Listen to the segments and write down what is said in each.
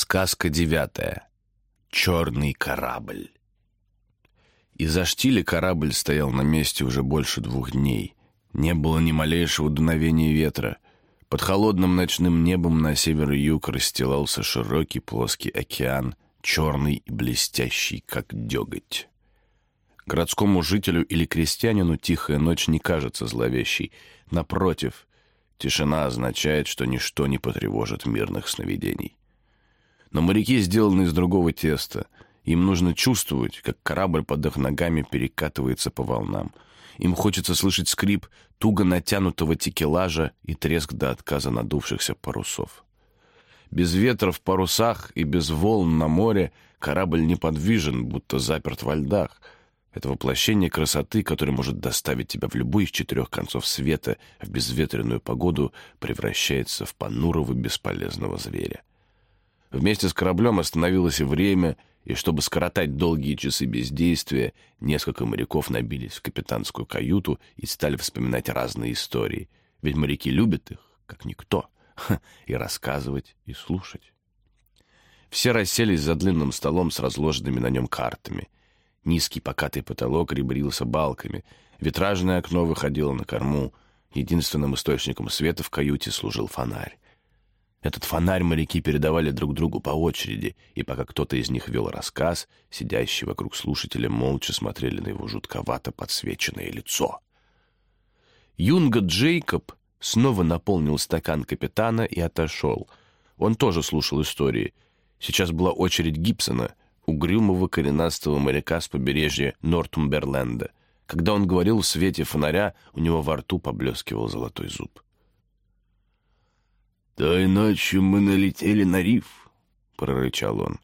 Сказка девятая. Черный корабль. Из-за штиля корабль стоял на месте уже больше двух дней. Не было ни малейшего дуновения ветра. Под холодным ночным небом на север и юг расстилался широкий плоский океан, черный и блестящий, как деготь. Городскому жителю или крестьянину тихая ночь не кажется зловещей. Напротив, тишина означает, что ничто не потревожит мирных сновидений. Но моряки сделаны из другого теста. Им нужно чувствовать, как корабль под их ногами перекатывается по волнам. Им хочется слышать скрип туго натянутого текелажа и треск до отказа надувшихся парусов. Без ветра в парусах и без волн на море корабль неподвижен, будто заперт во льдах. Это воплощение красоты, которое может доставить тебя в любой из четырех концов света в безветренную погоду, превращается в понурого бесполезного зверя. Вместе с кораблем остановилось и время, и чтобы скоротать долгие часы бездействия, несколько моряков набились в капитанскую каюту и стали вспоминать разные истории. Ведь моряки любят их, как никто, и рассказывать, и слушать. Все расселись за длинным столом с разложенными на нем картами. Низкий покатый потолок ребрился балками, витражное окно выходило на корму, единственным источником света в каюте служил фонарь. Этот фонарь моряки передавали друг другу по очереди, и пока кто-то из них вел рассказ, сидящие вокруг слушателя молча смотрели на его жутковато подсвеченное лицо. Юнга Джейкоб снова наполнил стакан капитана и отошел. Он тоже слушал истории. Сейчас была очередь Гибсона, угрюмого коренастого моряка с побережья Нортумберленда. Когда он говорил в свете фонаря, у него во рту поблескивал золотой зуб. «Той ночью мы налетели на риф», — прорычал он.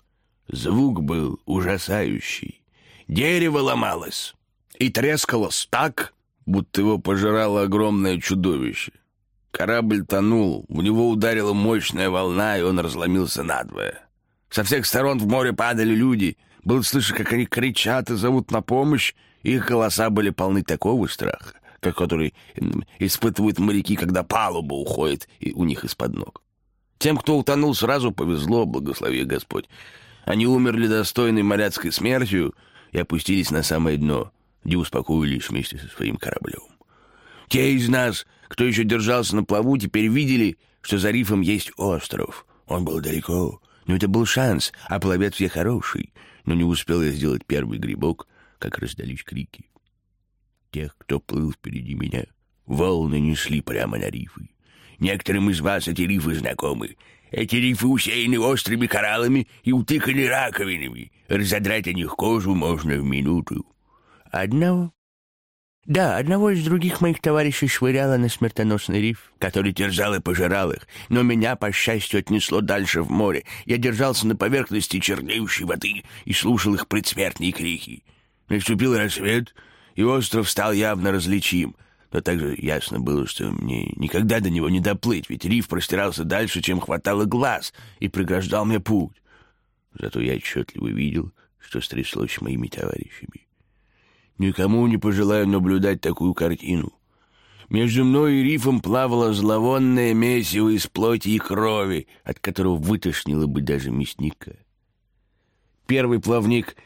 Звук был ужасающий. Дерево ломалось и трескалось так, будто его пожирало огромное чудовище. Корабль тонул, в него ударила мощная волна, и он разломился надвое. Со всех сторон в море падали люди. Было слышно, как они кричат и зовут на помощь. Их голоса были полны такого страха, который испытывают моряки, когда палуба уходит и у них из-под ног. Тем, кто утонул, сразу повезло, благослови Господь. Они умерли достойной моряцкой смертью и опустились на самое дно, где успокоились вместе со своим кораблем. Те из нас, кто еще держался на плаву, теперь видели, что за рифом есть остров. Он был далеко, но это был шанс, а пловец я хороший. Но не успел я сделать первый грибок, как раздались крики тех, кто плыл впереди меня. Волны несли прямо на рифы. Некоторым из вас эти рифы знакомы. Эти рифы усеяны острыми кораллами и утыканы раковинами. Разодрать о них кожу можно в минуту. Одного? Да, одного из других моих товарищей швыряло на смертоносный риф, который терзал и пожирал их, но меня, по счастью, отнесло дальше в море. Я держался на поверхности чернеющей воды и слушал их предсмертные крики. Наступил рассвет, и остров стал явно различим. Но также ясно было, что мне никогда до него не доплыть, ведь риф простирался дальше, чем хватало глаз, и преграждал мне путь. Зато я отчетливо видел, что стряслось с моими товарищами. Никому не пожелаю наблюдать такую картину. Между мной и рифом плавало зловонное месиво из плоти и крови, от которого вытошнило бы даже мясника. Первый плавник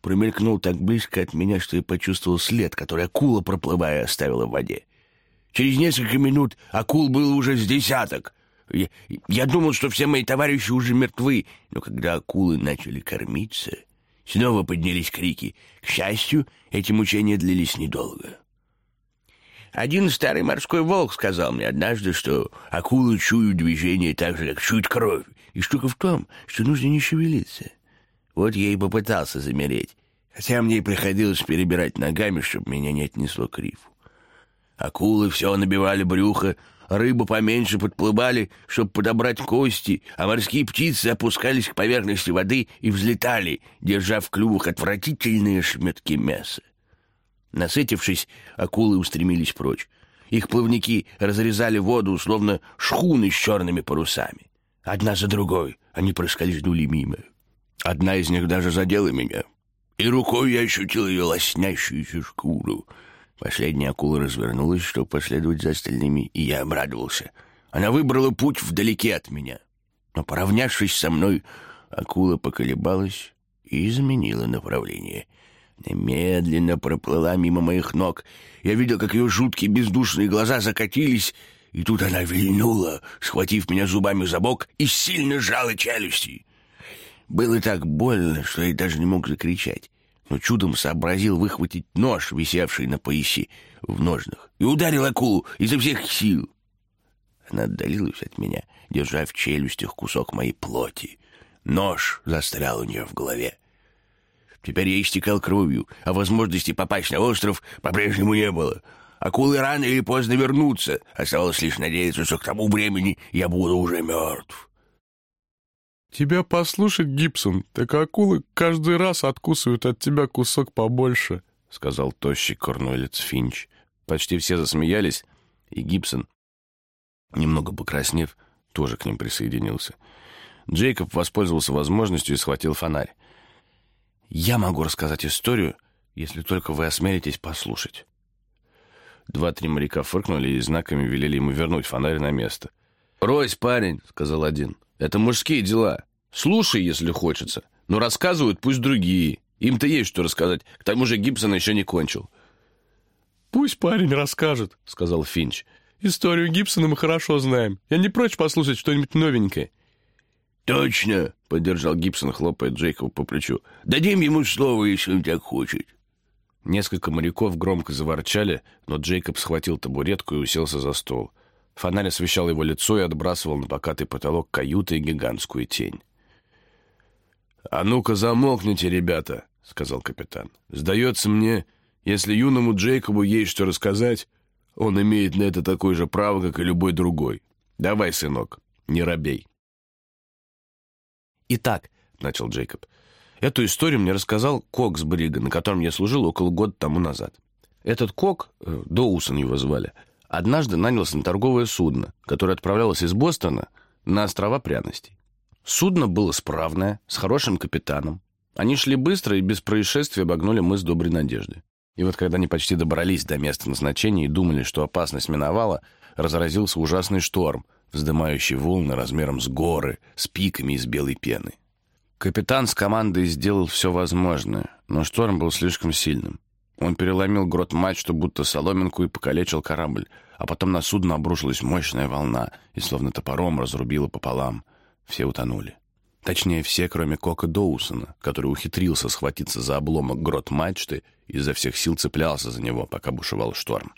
промелькнул так близко от меня, что я почувствовал след, который акула, проплывая, оставила в воде. Через несколько минут акул было уже с десяток. Я, я думал, что все мои товарищи уже мертвы, но когда акулы начали кормиться, снова поднялись крики. К счастью, эти мучения длились недолго. Один старый морской волк сказал мне однажды, что акулы чуют движение так же, как чуют кровь. И штука в том, что нужно не шевелиться. Вот я и попытался замереть, хотя мне и приходилось перебирать ногами, чтобы меня не отнесло к рифу. Акулы все набивали брюхо, рыбы поменьше подплывали, чтобы подобрать кости, а морские птицы опускались к поверхности воды и взлетали, держа в клювах отвратительные шметки мяса. Насытившись, акулы устремились прочь. Их плавники разрезали воду, словно шхуны с черными парусами. Одна за другой они проскользнули мимо. Одна из них даже задела меня, и рукой я ощутил ее лоснящуюся шкуру. Последняя акула развернулась, чтобы последовать за остальными, и я обрадовался. Она выбрала путь вдалеке от меня. Но, поравнявшись со мной, Акула поколебалась и изменила направление. Медленно проплыла мимо моих ног. Я видел, как ее жуткие бездушные глаза закатились, и тут она вильнула, схватив меня зубами за бок и сильно сжала челюсти. Было так больно, что я даже не мог закричать, но чудом сообразил выхватить нож, висевший на поясе в ножнах, и ударил акулу изо всех сил. Она отдалилась от меня, держа в челюстях кусок моей плоти. Нож застрял у нее в голове. Теперь я истекал кровью, а возможности попасть на остров по-прежнему не было. Акулы рано или поздно вернутся. Оставалось лишь надеяться, что к тому времени я буду уже мертв. «Тебя послушать, Гибсон, так акулы каждый раз откусывают от тебя кусок побольше», — сказал тощий корнуэлец Финч. Почти все засмеялись, и Гибсон, немного покраснев, тоже к ним присоединился. Джейкоб воспользовался возможностью и схватил фонарь. «Я могу рассказать историю, если только вы осмелитесь послушать». Два-три моряка фыркнули и знаками велели ему вернуть фонарь на место. «Ройсь, парень», — сказал один, — «это мужские дела. Слушай, если хочется. Но рассказывают пусть другие. Им-то есть что рассказать. К тому же Гибсон еще не кончил». «Пусть парень расскажет», — сказал Финч. «Историю Гибсона мы хорошо знаем. Я не прочь послушать что-нибудь новенькое». «Точно!» — поддержал Гибсон, хлопая Джейкоба по плечу. «Дадим ему слово, если он так хочет». Несколько моряков громко заворчали, но Джейкоб схватил табуретку и уселся за стол. Фонарь освещал его лицо и отбрасывал на покатый потолок каюты гигантскую тень. «А ну-ка замолкните, ребята!» — сказал капитан. «Сдается мне, если юному Джейкобу есть что рассказать, он имеет на это такое же право, как и любой другой. Давай, сынок, не робей». «Итак», — начал Джейкоб, — Эту историю мне рассказал Кок с Брига, на котором я служил около года тому назад. Этот Кок, э, Доусон его звали, однажды нанялся на торговое судно, которое отправлялось из Бостона на острова пряностей. Судно было справное, с хорошим капитаном. Они шли быстро и без происшествий обогнули мыс Доброй Надежды. И вот когда они почти добрались до места назначения и думали, что опасность миновала, разразился ужасный шторм, вздымающий волны размером с горы, с пиками из белой пены. Капитан с командой сделал все возможное, но шторм был слишком сильным. Он переломил грот мачту, будто соломинку, и покалечил корабль, а потом на судно обрушилась мощная волна и словно топором разрубила пополам. Все утонули. Точнее, все, кроме Кока Доусона, который ухитрился схватиться за обломок грот мачты и изо всех сил цеплялся за него, пока бушевал шторм.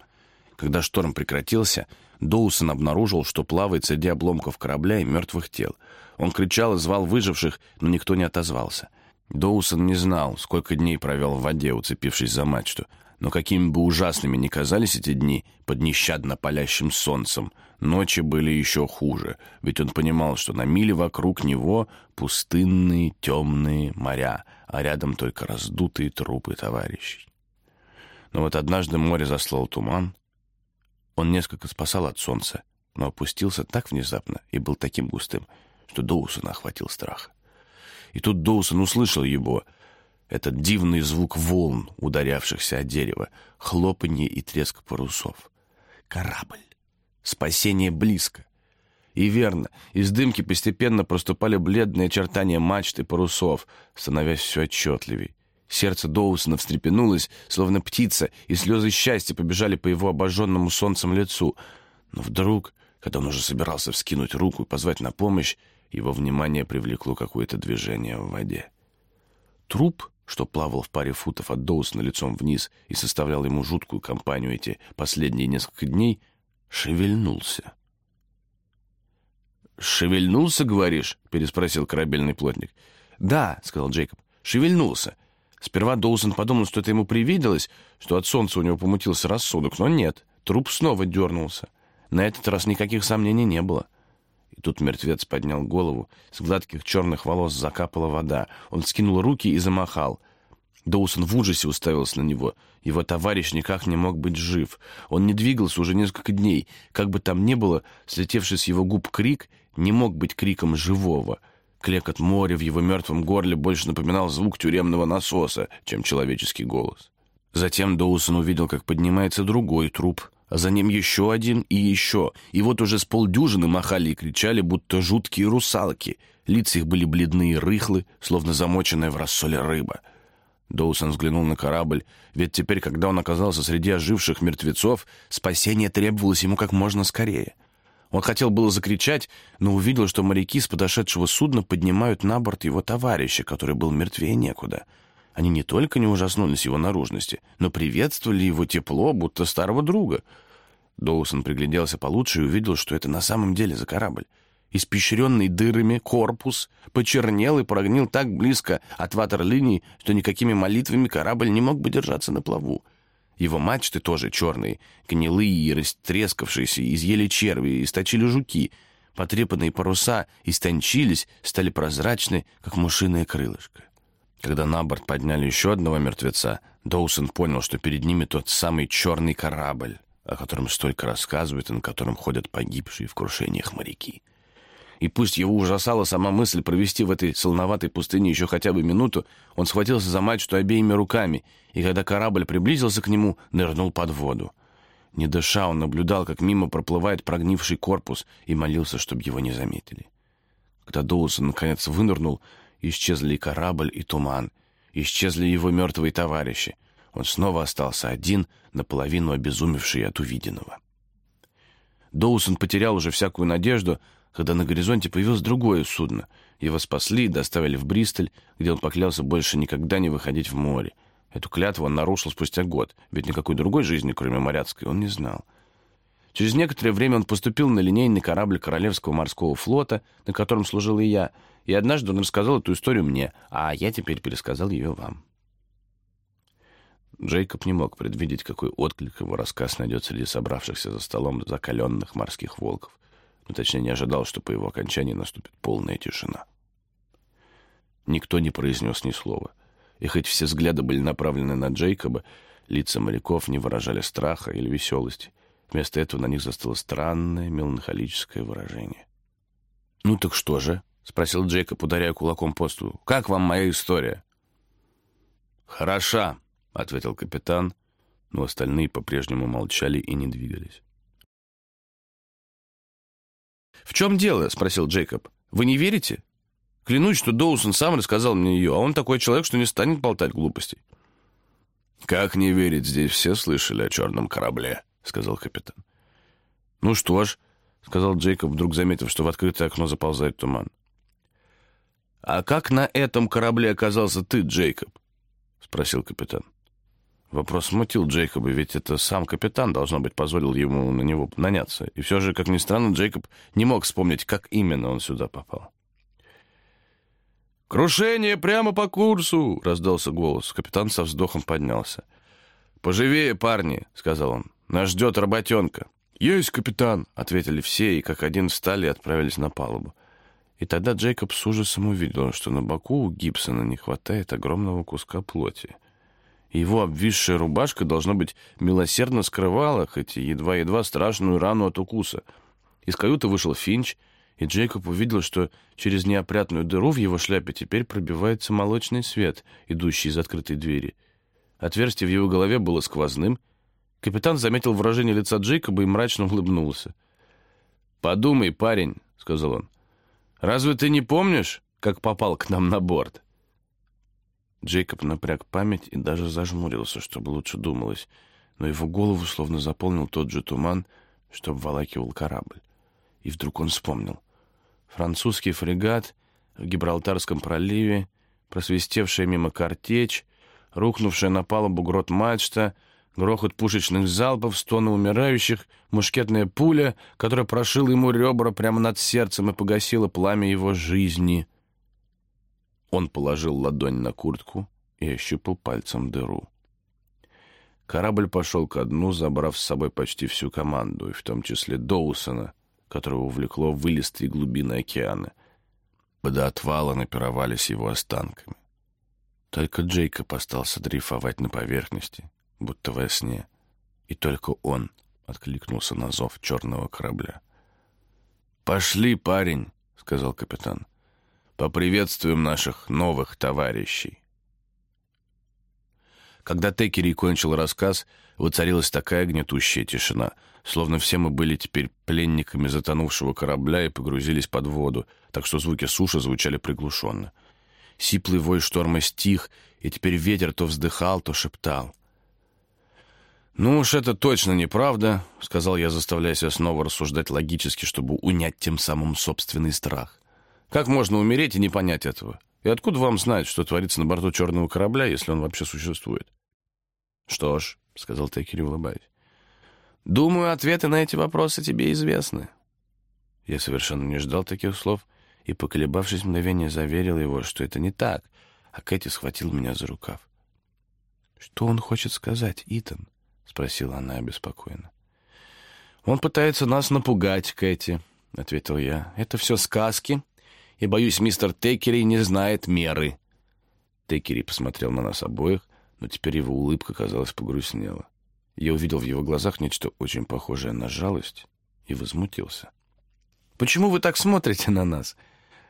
Когда шторм прекратился, Доусон обнаружил, что плавает среди обломков корабля и мертвых тел. Он кричал и звал выживших, но никто не отозвался. Доусон не знал, сколько дней провел в воде, уцепившись за мачту. Но какими бы ужасными ни казались эти дни под нещадно палящим солнцем, ночи были еще хуже, ведь он понимал, что на миле вокруг него пустынные темные моря, а рядом только раздутые трупы товарищей. Но вот однажды море заслал туман, он несколько спасал от солнца, но опустился так внезапно и был таким густым, что Доусона охватил страх. И тут Доусон услышал его, этот дивный звук волн, ударявшихся о дерево, хлопанье и треск парусов. Корабль. Спасение близко. И верно, из дымки постепенно проступали бледные очертания мачты парусов, становясь все отчетливей. Сердце Доусона встрепенулось, словно птица, и слезы счастья побежали по его обожженному солнцем лицу. Но вдруг, когда он уже собирался вскинуть руку и позвать на помощь, его внимание привлекло какое-то движение в воде. Труп, что плавал в паре футов от Доусона лицом вниз и составлял ему жуткую компанию эти последние несколько дней, шевельнулся. «Шевельнулся, говоришь?» — переспросил корабельный плотник. «Да», — сказал Джейкоб, — «шевельнулся. Сперва Доусон подумал, что это ему привиделось, что от солнца у него помутился рассудок, но нет, труп снова дернулся. На этот раз никаких сомнений не было. Тут мертвец поднял голову, с гладких черных волос закапала вода. Он скинул руки и замахал. Доусон в ужасе уставился на него. Его товарищ никак не мог быть жив. Он не двигался уже несколько дней. Как бы там ни было, слетевший с его губ крик не мог быть криком живого — Клекот моря в его мертвом горле больше напоминал звук тюремного насоса, чем человеческий голос. Затем Доусон увидел, как поднимается другой труп, а за ним еще один и еще. И вот уже с полдюжины махали и кричали, будто жуткие русалки. Лица их были бледные и рыхлы, словно замоченная в рассоле рыба. Доусон взглянул на корабль, ведь теперь, когда он оказался среди оживших мертвецов, спасение требовалось ему как можно скорее. Он хотел было закричать, но увидел, что моряки с подошедшего судна поднимают на борт его товарища, который был мертвее некуда. Они не только не ужаснулись его наружности, но приветствовали его тепло, будто старого друга. Доусон пригляделся получше и увидел, что это на самом деле за корабль. Испещренный дырами корпус почернел и прогнил так близко от ватерлинии, что никакими молитвами корабль не мог бы держаться на плаву. Его мачты тоже черные, гнилые и растрескавшиеся, изъели черви, источили жуки. Потрепанные паруса истончились, стали прозрачны, как мушиное крылышко. Когда на борт подняли еще одного мертвеца, Доусон понял, что перед ними тот самый черный корабль, о котором столько рассказывают и на котором ходят погибшие в крушениях моряки. И пусть его ужасала сама мысль провести в этой солноватой пустыне еще хотя бы минуту, он схватился за мачту обеими руками, и когда корабль приблизился к нему, нырнул под воду. Не дыша, он наблюдал, как мимо проплывает прогнивший корпус, и молился, чтобы его не заметили. Когда Доусон наконец вынырнул, исчезли корабль, и туман. Исчезли его мертвые товарищи. Он снова остался один, наполовину обезумевший от увиденного. Доусон потерял уже всякую надежду, когда на горизонте появилось другое судно. Его спасли и доставили в Бристоль, где он поклялся больше никогда не выходить в море. Эту клятву он нарушил спустя год, ведь никакой другой жизни, кроме моряцкой, он не знал. Через некоторое время он поступил на линейный корабль Королевского морского флота, на котором служил и я, и однажды он рассказал эту историю мне, а я теперь пересказал ее вам. Джейкоб не мог предвидеть, какой отклик его рассказ найдет среди собравшихся за столом закаленных морских волков но точнее не ожидал, что по его окончании наступит полная тишина. Никто не произнес ни слова. И хоть все взгляды были направлены на Джейкоба, лица моряков не выражали страха или веселости. Вместо этого на них застыло странное меланхолическое выражение. «Ну так что же?» — спросил Джейкоб, ударяя кулаком по столу. «Как вам моя история?» «Хороша», — ответил капитан, но остальные по-прежнему молчали и не двигались. «В чем дело?» — спросил Джейкоб. «Вы не верите?» Клянусь, что Доусон сам рассказал мне ее, а он такой человек, что не станет болтать глупостей. «Как не верить, здесь все слышали о черном корабле», — сказал капитан. «Ну что ж», — сказал Джейкоб, вдруг заметив, что в открытое окно заползает туман. «А как на этом корабле оказался ты, Джейкоб?» — спросил капитан. Вопрос смутил Джейкоба, ведь это сам капитан, должно быть, позволил ему на него наняться. И все же, как ни странно, Джейкоб не мог вспомнить, как именно он сюда попал. «Крушение прямо по курсу!» — раздался голос. Капитан со вздохом поднялся. «Поживее, парни!» — сказал он. «Нас ждет работенка!» «Есть, капитан!» — ответили все, и как один встали и отправились на палубу. И тогда Джейкоб с ужасом увидел, что на боку у Гибсона не хватает огромного куска плоти его обвисшая рубашка, должно быть, милосердно скрывала, хоть и едва-едва страшную рану от укуса. Из каюты вышел Финч, и Джейкоб увидел, что через неопрятную дыру в его шляпе теперь пробивается молочный свет, идущий из открытой двери. Отверстие в его голове было сквозным. Капитан заметил выражение лица Джейкоба и мрачно улыбнулся. «Подумай, парень», — сказал он, — «разве ты не помнишь, как попал к нам на борт?» Джейкоб напряг память и даже зажмурился, чтобы лучше думалось, но его голову словно заполнил тот же туман, что обволакивал корабль. И вдруг он вспомнил. Французский фрегат в Гибралтарском проливе, просвистевшая мимо картечь, рухнувшая на палубу грот мачта, грохот пушечных залпов, стоны умирающих, мушкетная пуля, которая прошила ему ребра прямо над сердцем и погасила пламя его жизни — он положил ладонь на куртку и ощупал пальцем дыру. Корабль пошел ко дну, забрав с собой почти всю команду, и в том числе Доусона, которого увлекло в вылистые глубины океана. До отвала напировались его останками. Только Джейкоб остался дрейфовать на поверхности, будто во сне, и только он откликнулся на зов черного корабля. «Пошли, парень!» — сказал капитан. Поприветствуем наших новых товарищей. Когда Текери кончил рассказ, воцарилась такая гнетущая тишина, словно все мы были теперь пленниками затонувшего корабля и погрузились под воду, так что звуки суши звучали приглушенно. Сиплый вой шторма стих, и теперь ветер то вздыхал, то шептал. «Ну уж это точно неправда», — сказал я, заставляя себя снова рассуждать логически, чтобы унять тем самым собственный страх. «Как можно умереть и не понять этого? И откуда вам знать, что творится на борту черного корабля, если он вообще существует?» «Что ж», — сказал Текери, улыбаясь, — «думаю, ответы на эти вопросы тебе известны». Я совершенно не ждал таких слов и, поколебавшись мгновение, заверил его, что это не так, а Кэти схватил меня за рукав. «Что он хочет сказать, Итан?» — спросила она обеспокоенно. «Он пытается нас напугать, Кэти», — ответил я. «Это все сказки, и, боюсь, мистер Текери не знает меры». Текери посмотрел на нас обоих, но теперь его улыбка, казалось, погрустнела. Я увидел в его глазах нечто очень похожее на жалость и возмутился. «Почему вы так смотрите на нас?»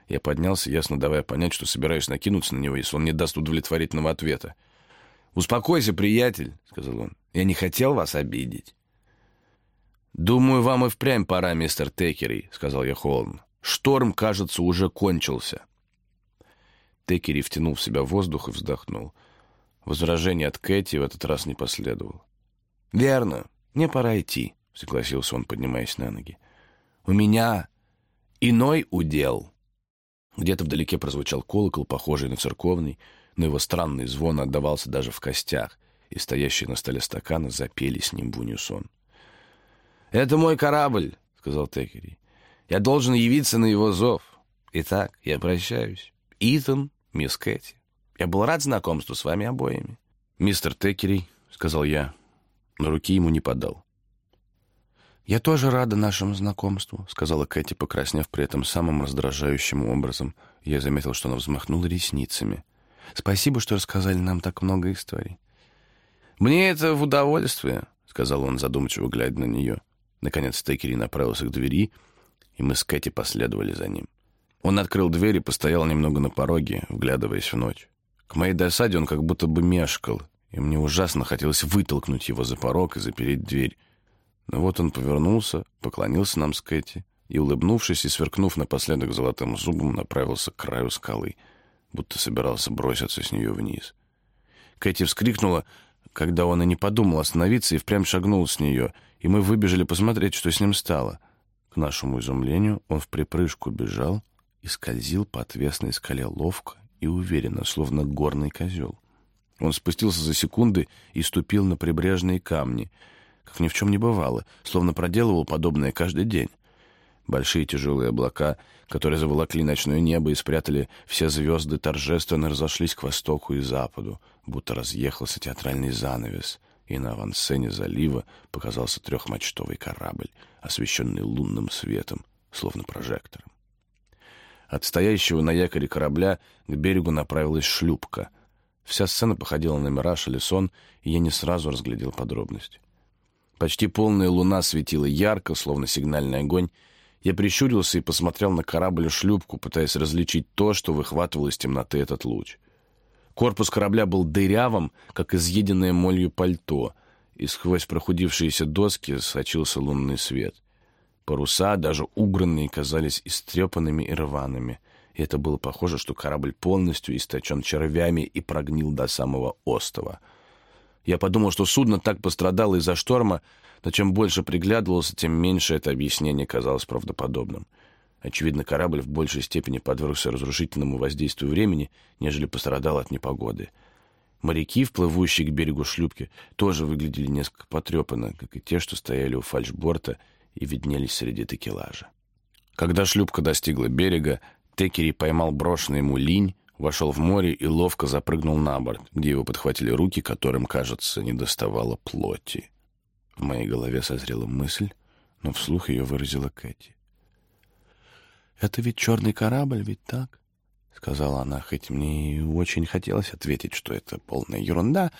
Я поднялся, ясно давая понять, что собираюсь накинуться на него, если он не даст удовлетворительного ответа. «Успокойся, приятель», — сказал он. «Я не хотел вас обидеть». «Думаю, вам и впрямь пора, мистер Текери», — сказал я холодно. «Шторм, кажется, уже кончился». Текери втянул в себя воздух и вздохнул. Возражение от Кэти в этот раз не последовало. «Верно, мне пора идти», — согласился он, поднимаясь на ноги. «У меня иной удел». Где-то вдалеке прозвучал колокол, похожий на церковный, но его странный звон отдавался даже в костях, и стоящие на столе стаканы запели с ним в унисон. «Это мой корабль», — сказал Текери. «Я должен явиться на его зов. Итак, я прощаюсь. Итан, мисс Кэти». Я был рад знакомству с вами обоими. Мистер Текери, сказал я, но руки ему не подал. «Я тоже рада нашему знакомству», — сказала Кэти, покраснев при этом самым раздражающим образом. Я заметил, что она взмахнула ресницами. «Спасибо, что рассказали нам так много историй». «Мне это в удовольствие», — сказал он, задумчиво глядя на нее. Наконец Текери направился к двери, и мы с Кэти последовали за ним. Он открыл дверь и постоял немного на пороге, вглядываясь в ночь. К моей досаде он как будто бы мешкал, и мне ужасно хотелось вытолкнуть его за порог и запереть дверь. Но вот он повернулся, поклонился нам с Кэти и, улыбнувшись и сверкнув напоследок золотым зубом, направился к краю скалы, будто собирался броситься с нее вниз. Кэти вскрикнула, когда он и не подумал остановиться, и впрямь шагнул с нее, и мы выбежали посмотреть, что с ним стало. К нашему изумлению он в припрыжку бежал и скользил по отвесной скале ловко и уверенно, словно горный козел. Он спустился за секунды и ступил на прибрежные камни, как ни в чем не бывало, словно проделывал подобное каждый день. Большие тяжелые облака, которые заволокли ночное небо и спрятали все звезды, торжественно разошлись к востоку и западу, будто разъехался театральный занавес, и на авансцене залива показался трехмачтовый корабль, освещенный лунным светом, словно прожектором. От стоящего на якоре корабля к берегу направилась шлюпка. Вся сцена походила на мираж или сон, и я не сразу разглядел подробности. Почти полная луна светила ярко, словно сигнальный огонь. Я прищурился и посмотрел на корабль и шлюпку, пытаясь различить то, что выхватывал из темноты этот луч. Корпус корабля был дырявым, как изъеденное молью пальто, и сквозь прохудившиеся доски сочился лунный свет — Паруса, даже убранные, казались истрепанными и рваными. И это было похоже, что корабль полностью источен червями и прогнил до самого остова. Я подумал, что судно так пострадало из-за шторма, но чем больше приглядывался, тем меньше это объяснение казалось правдоподобным. Очевидно, корабль в большей степени подвергся разрушительному воздействию времени, нежели пострадал от непогоды. Моряки, вплывущие к берегу шлюпки, тоже выглядели несколько потрепанно, как и те, что стояли у фальшборта и виднелись среди текелажа. Когда шлюпка достигла берега, Текери поймал брошенный ему линь, вошел в море и ловко запрыгнул на борт, где его подхватили руки, которым, кажется, не доставало плоти. В моей голове созрела мысль, но вслух ее выразила Кэти. «Это ведь черный корабль, ведь так?» — сказала она, хоть мне и очень хотелось ответить, что это полная ерунда,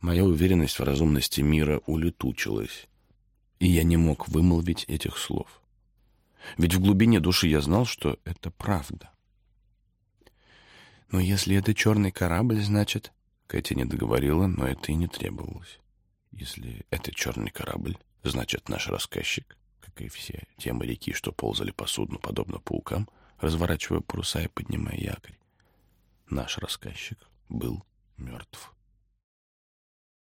моя уверенность в разумности мира улетучилась и я не мог вымолвить этих слов. Ведь в глубине души я знал, что это правда. «Но если это черный корабль, значит...» Кэти не договорила, но это и не требовалось. Если это черный корабль, значит, наш рассказчик, как и все те моряки, что ползали по судну, подобно паукам, разворачивая паруса и поднимая якорь, наш рассказчик был мертв.